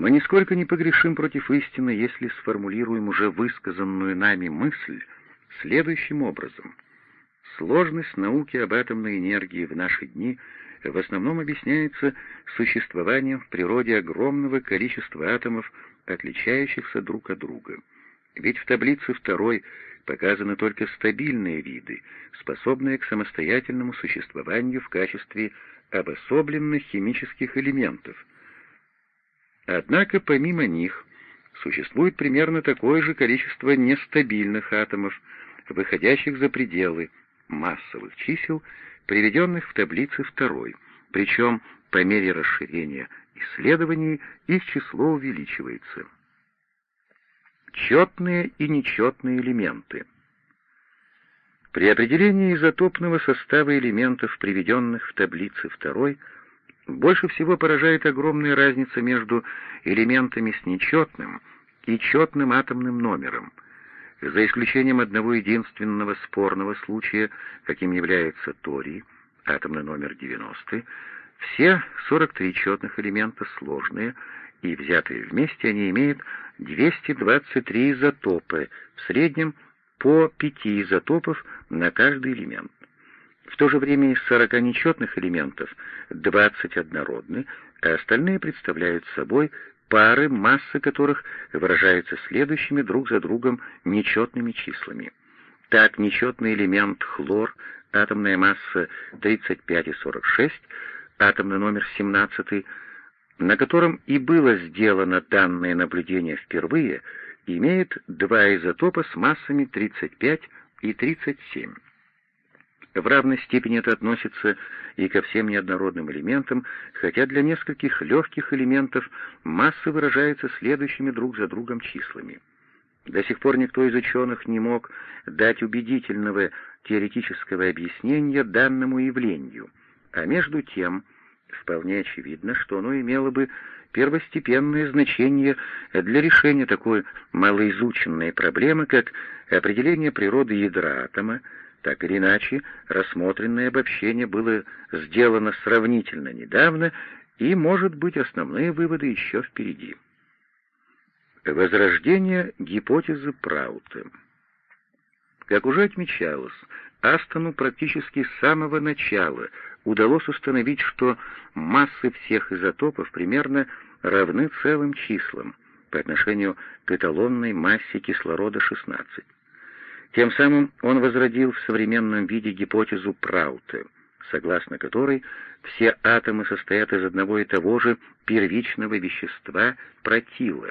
Мы нисколько не погрешим против истины, если сформулируем уже высказанную нами мысль следующим образом. Сложность науки об атомной энергии в наши дни в основном объясняется существованием в природе огромного количества атомов, отличающихся друг от друга. Ведь в таблице второй показаны только стабильные виды, способные к самостоятельному существованию в качестве обособленных химических элементов. Однако помимо них существует примерно такое же количество нестабильных атомов, выходящих за пределы массовых чисел, приведенных в таблице второй, причем по мере расширения исследований их число увеличивается. Четные и нечетные элементы. При определении изотопного состава элементов, приведенных в таблице второй, больше всего поражает огромная разница между элементами с нечетным и четным атомным номером. За исключением одного единственного спорного случая, каким является торий, атомный номер 90, все 43 четных элемента сложные, и взятые вместе они имеют 223 изотопы, в среднем по 5 изотопов на каждый элемент. В то же время из 40 нечетных элементов 20 однородны, а остальные представляют собой пары, массы которых выражаются следующими друг за другом нечетными числами. Так, нечетный элемент хлор, атомная масса 35,46, атомный номер 17, на котором и было сделано данное наблюдение впервые, имеет два изотопа с массами 35 и 37. В равной степени это относится и ко всем неоднородным элементам, хотя для нескольких легких элементов массы выражаются следующими друг за другом числами. До сих пор никто из ученых не мог дать убедительного теоретического объяснения данному явлению, а между тем вполне очевидно, что оно имело бы первостепенное значение для решения такой малоизученной проблемы, как определение природы ядра атома, так или иначе, рассмотренное обобщение было сделано сравнительно недавно, и, может быть, основные выводы еще впереди. Возрождение гипотезы Праута Как уже отмечалось, Астону практически с самого начала удалось установить, что массы всех изотопов примерно равны целым числам по отношению к эталонной массе кислорода-16. Тем самым он возродил в современном виде гипотезу Праута, согласно которой все атомы состоят из одного и того же первичного вещества протила.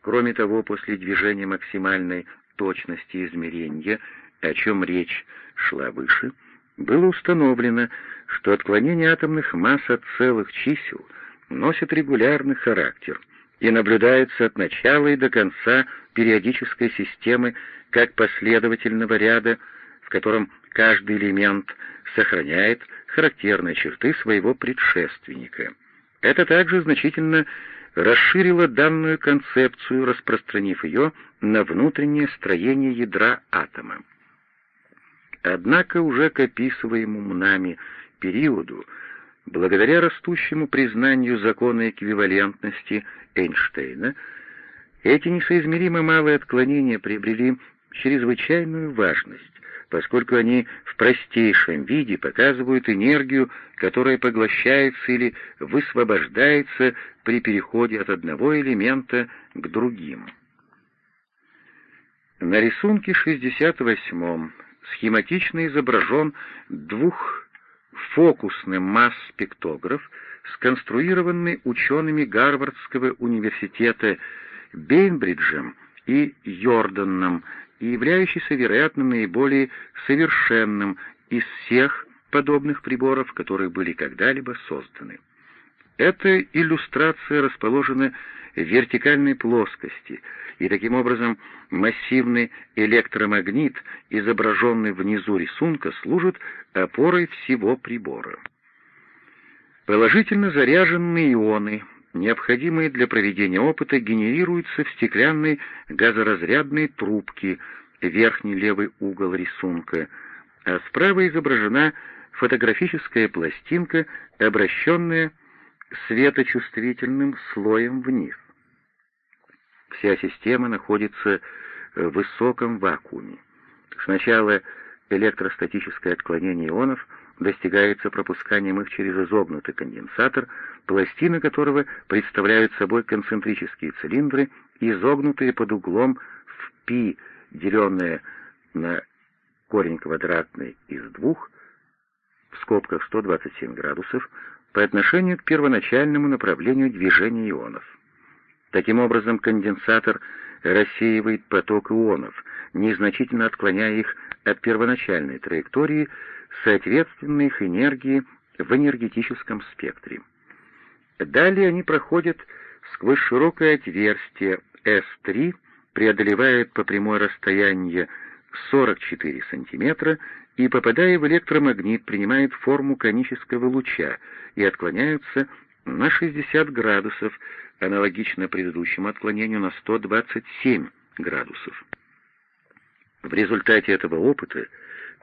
Кроме того, после движения максимальной точности измерения, о чем речь шла выше, было установлено, что отклонение атомных масс от целых чисел носит регулярный характер и наблюдается от начала и до конца периодической системы как последовательного ряда, в котором каждый элемент сохраняет характерные черты своего предшественника. Это также значительно расширило данную концепцию, распространив ее на внутреннее строение ядра атома. Однако уже к описываемому нами периоду, благодаря растущему признанию закона эквивалентности Эйнштейна, эти несоизмеримо малые отклонения приобрели чрезвычайную важность, поскольку они в простейшем виде показывают энергию, которая поглощается или высвобождается при переходе от одного элемента к другим. На рисунке 68 схематично изображен двухфокусный масс-спектограф, сконструированный учеными Гарвардского университета Бейнбриджем и Йорданом и являющийся, вероятно, наиболее совершенным из всех подобных приборов, которые были когда-либо созданы. Эта иллюстрация расположена в вертикальной плоскости, и таким образом массивный электромагнит, изображенный внизу рисунка, служит опорой всего прибора. Положительно заряженные ионы, необходимые для проведения опыта, генерируются в стеклянной газоразрядной трубке, верхний левый угол рисунка, а справа изображена фотографическая пластинка, обращенная светочувствительным слоем вниз. Вся система находится в высоком вакууме. Сначала электростатическое отклонение ионов достигается пропусканием их через изогнутый конденсатор, пластины которого представляют собой концентрические цилиндры, изогнутые под углом в π, деленное на корень квадратный из двух, в скобках 127 градусов, по отношению к первоначальному направлению движения ионов. Таким образом, конденсатор рассеивает поток ионов, незначительно отклоняя их от первоначальной траектории, соответственно их энергии в энергетическом спектре. Далее они проходят сквозь широкое отверстие S3, преодолевают по прямой расстояние 44 см и, попадая в электромагнит, принимают форму конического луча и отклоняются на 60 градусов, аналогично предыдущему отклонению на 127 градусов. В результате этого опыта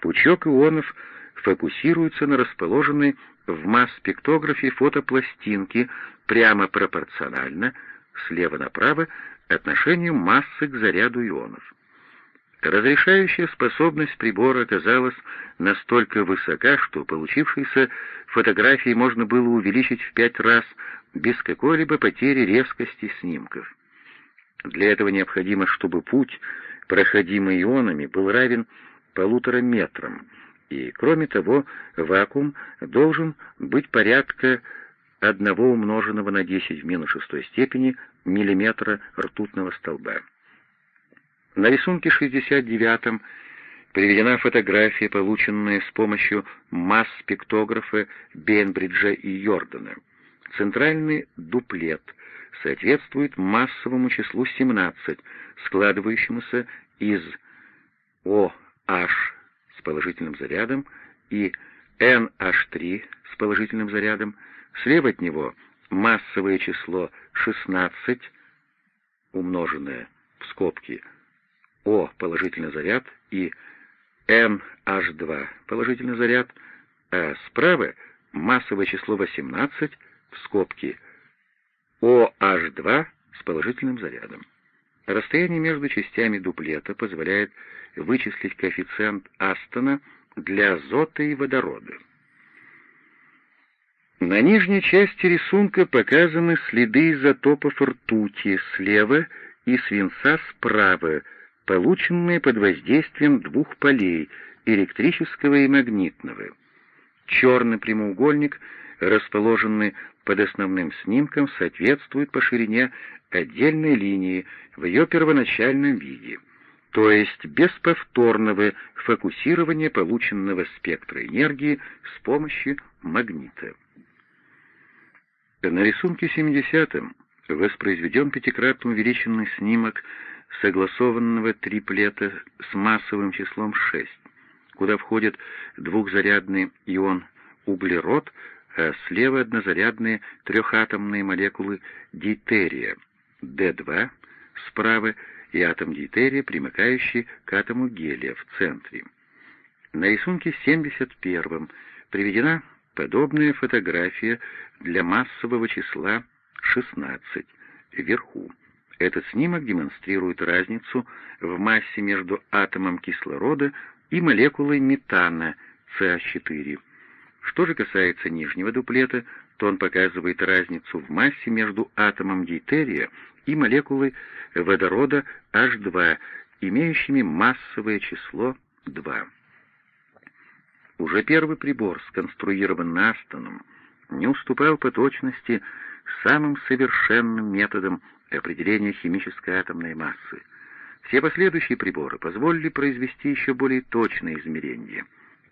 пучок ионов фокусируется на расположенной в масс-спектографе фотопластинке прямо пропорционально, слева направо, отношению массы к заряду ионов. Разрешающая способность прибора оказалась настолько высока, что получившиеся фотографии можно было увеличить в пять раз без какой-либо потери резкости снимков. Для этого необходимо, чтобы путь, проходимый ионами, был равен полутора метрам, и, кроме того, вакуум должен быть порядка одного умноженного на 10 в минус шестой степени миллиметра ртутного столба. На рисунке 69 приведена фотография, полученная с помощью масс-спектографа Бенбриджа и Йордана. Центральный дуплет соответствует массовому числу 17, складывающемуся из OH с положительным зарядом и NH3 с положительным зарядом. Слева от него массовое число 16, умноженное в скобки О положительный заряд и NH2 положительный заряд, а справа массовое число 18 в скобки OH2 с положительным зарядом. Расстояние между частями дуплета позволяет вычислить коэффициент Астона для азота и водорода. На нижней части рисунка показаны следы изотопов ртути слева и свинца справа, полученные под воздействием двух полей — электрического и магнитного. Черный прямоугольник, расположенный под основным снимком, соответствует по ширине отдельной линии в ее первоначальном виде, то есть без повторного фокусирования полученного спектра энергии с помощью магнита. На рисунке 70-м воспроизведен пятикратно увеличенный снимок согласованного триплета с массовым числом 6, куда входит двухзарядный ион углерод, а слева однозарядные трехатомные молекулы дейтерия D2, справа и атом дейтерия, примыкающий к атому гелия в центре. На рисунке 71 приведена подобная фотография для массового числа 16 вверху. Этот снимок демонстрирует разницу в массе между атомом кислорода и молекулой метана CH4. Что же касается нижнего дуплета, то он показывает разницу в массе между атомом дейтерия и молекулой водорода H2, имеющими массовое число 2. Уже первый прибор, сконструированный Астоном, не уступал по точности самым совершенным методам определения химической атомной массы. Все последующие приборы позволили произвести еще более точные измерения,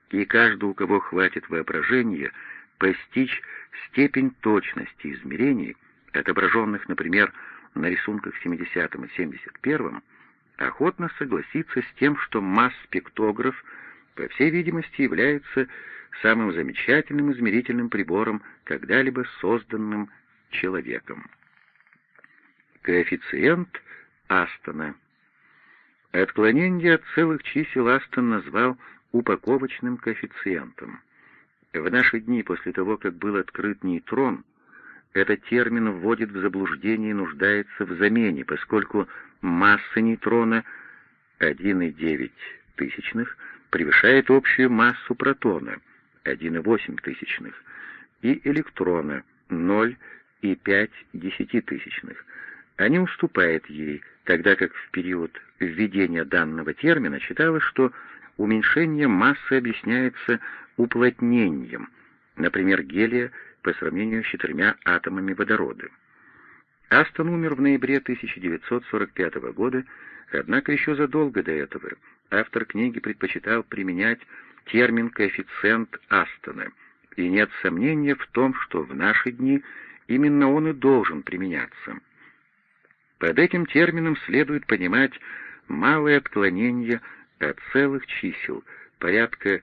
и каждый, у кого хватит воображения, постичь степень точности измерений, отображенных, например, на рисунках 70 и 71, охотно согласится с тем, что масс-спектограф, по всей видимости, является самым замечательным измерительным прибором, когда-либо созданным человеком. Коэффициент Астона. Отклонение от целых чисел Астон назвал упаковочным коэффициентом. В наши дни, после того, как был открыт нейтрон, этот термин вводит в заблуждение и нуждается в замене, поскольку масса нейтрона 1,9 тысячных превышает общую массу протона 1,8 тысячных и электрона 0,5 десятитысячных, а не уступает ей, тогда как в период введения данного термина считалось, что уменьшение массы объясняется уплотнением, например, гелия по сравнению с четырьмя атомами водорода. Астон умер в ноябре 1945 года, однако еще задолго до этого автор книги предпочитал применять термин «коэффициент Астона», и нет сомнения в том, что в наши дни именно он и должен применяться. Под этим термином следует понимать малое отклонение от целых чисел, порядка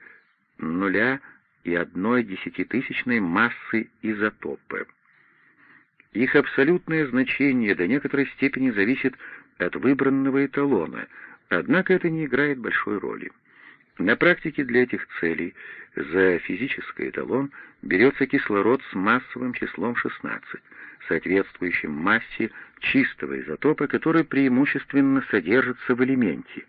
нуля и одной десятитысячной массы изотопа. Их абсолютное значение до некоторой степени зависит от выбранного эталона, однако это не играет большой роли. На практике для этих целей за физический эталон берется кислород с массовым числом 16, соответствующим массе чистого изотопа, который преимущественно содержится в элементе.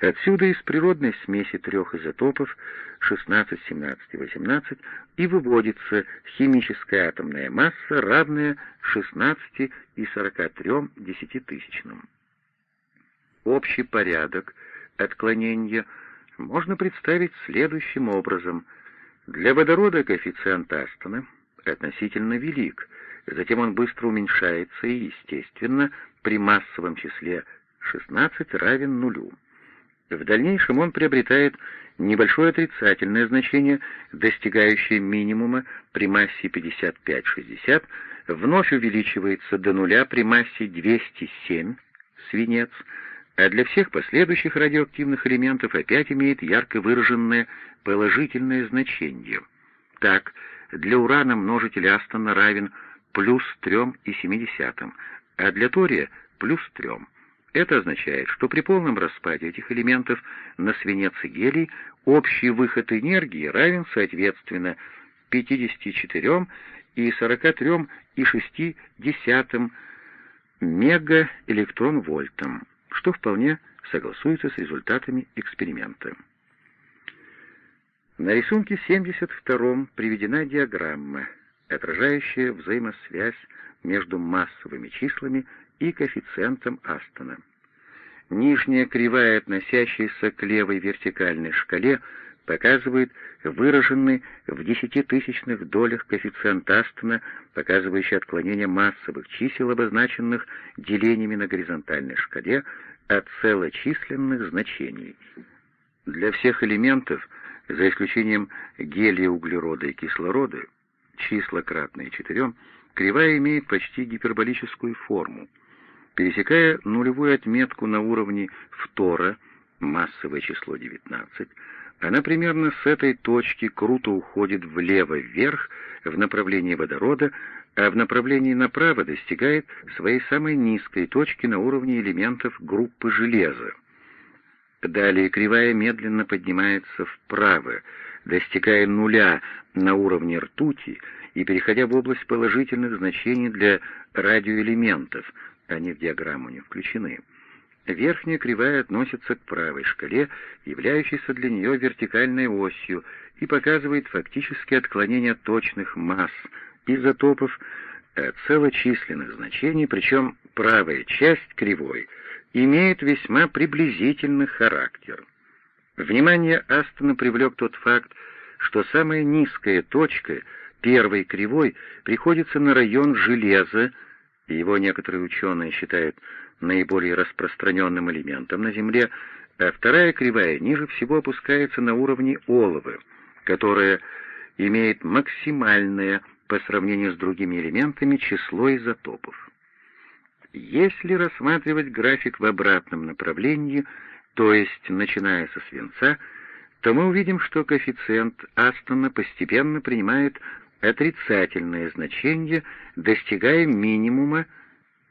Отсюда из природной смеси трех изотопов 16, 17 и 18 и выводится химическая атомная масса, равная 16 и 43 десятитысячным. Общий порядок отклонения можно представить следующим образом. Для водорода коэффициент Астона относительно велик, затем он быстро уменьшается и, естественно, при массовом числе 16 равен нулю. В дальнейшем он приобретает небольшое отрицательное значение, достигающее минимума при массе 55-60, вновь увеличивается до нуля при массе 207, свинец, а для всех последующих радиоактивных элементов опять имеет ярко выраженное положительное значение. Так, для урана множитель Астона равен плюс 3,7, а для тория — плюс 3. Это означает, что при полном распаде этих элементов на свинец и гелий общий выход энергии равен, соответственно, 54 и 43,6 мегаэлектрон-вольтам что вполне согласуется с результатами эксперимента. На рисунке 72 приведена диаграмма, отражающая взаимосвязь между массовыми числами и коэффициентом Астона. Нижняя кривая, относящаяся к левой вертикальной шкале, показывает выраженный в десятитысячных долях коэффициент Астона, показывающий отклонение массовых чисел, обозначенных делениями на горизонтальной шкале, от целочисленных значений. Для всех элементов, за исключением гелия, углерода и кислорода, числа кратные четырем, кривая имеет почти гиперболическую форму. Пересекая нулевую отметку на уровне фтора, массовое число 19, она примерно с этой точки круто уходит влево-вверх в направлении водорода, а в направлении направо достигает своей самой низкой точки на уровне элементов группы железа. Далее кривая медленно поднимается вправо, достигая нуля на уровне ртути и переходя в область положительных значений для радиоэлементов, они в диаграмму не включены. Верхняя кривая относится к правой шкале, являющейся для нее вертикальной осью, и показывает фактически отклонение точных масс изотопов от целочисленных значений, причем правая часть кривой имеет весьма приблизительный характер. Внимание Астона привлек тот факт, что самая низкая точка первой кривой приходится на район железа, и его некоторые ученые считают наиболее распространенным элементом на Земле, а вторая кривая ниже всего опускается на уровне олова, которая имеет максимальное по сравнению с другими элементами число изотопов. Если рассматривать график в обратном направлении, то есть начиная со свинца, то мы увидим, что коэффициент Астона постепенно принимает отрицательное значение, достигая минимума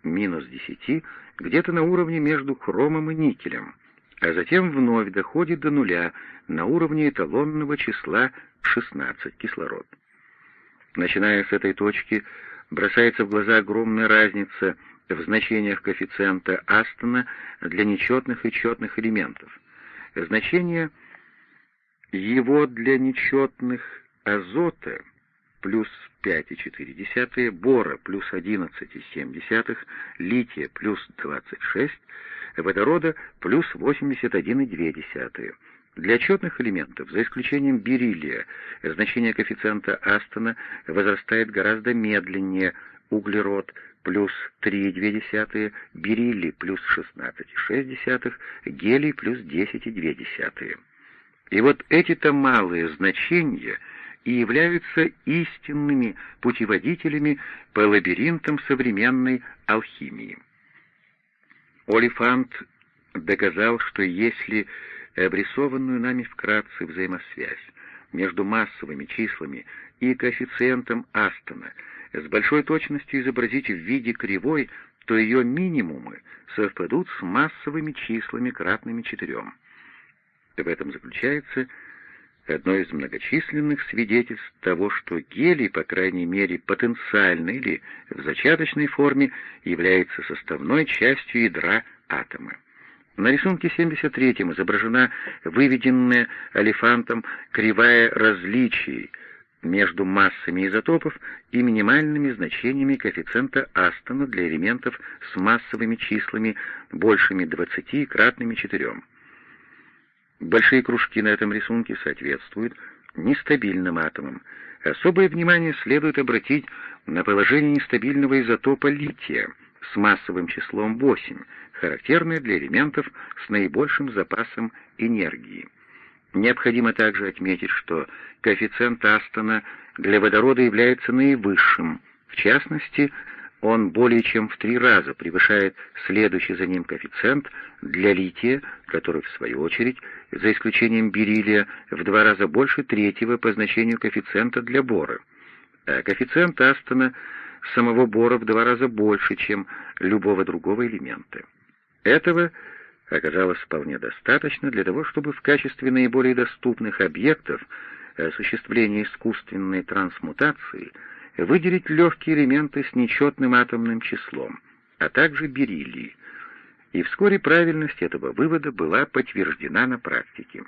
минус 10 где-то на уровне между хромом и никелем, а затем вновь доходит до нуля на уровне эталонного числа 16 кислород. Начиная с этой точки, бросается в глаза огромная разница в значениях коэффициента Астона для нечетных и четных элементов. Значение его для нечетных азота плюс 5,4, бора плюс 11,7, лития плюс 26, водорода плюс 81,2. Для четных элементов, за исключением бериллия, значение коэффициента Астона возрастает гораздо медленнее, углерод плюс 3,2, бериллий плюс 16,6, гелий плюс 10,2. И вот эти-то малые значения и являются истинными путеводителями по лабиринтам современной алхимии. Олифант доказал, что если обрисованную нами вкратце взаимосвязь между массовыми числами и коэффициентом Астона с большой точностью изобразить в виде кривой, то ее минимумы совпадут с массовыми числами, кратными четырем. В этом заключается одно из многочисленных свидетельств того, что гелий, по крайней мере потенциально или в зачаточной форме, является составной частью ядра атома. На рисунке 73 изображена выведенная алифантом кривая различий между массами изотопов и минимальными значениями коэффициента Астона для элементов с массовыми числами большими 20 и кратными 4. Большие кружки на этом рисунке соответствуют нестабильным атомам. Особое внимание следует обратить на положение нестабильного изотопа лития с массовым числом 8, характерное для элементов с наибольшим запасом энергии. Необходимо также отметить, что коэффициент Астона для водорода является наивысшим, в частности, он более чем в три раза превышает следующий за ним коэффициент для лития, который, в свою очередь, за исключением бериллия, в два раза больше третьего по значению коэффициента для бора. А коэффициент Астона самого бора в два раза больше, чем любого другого элемента. Этого оказалось вполне достаточно для того, чтобы в качестве наиболее доступных объектов осуществления искусственной трансмутации – выделить легкие элементы с нечетным атомным числом, а также бериллий, и вскоре правильность этого вывода была подтверждена на практике.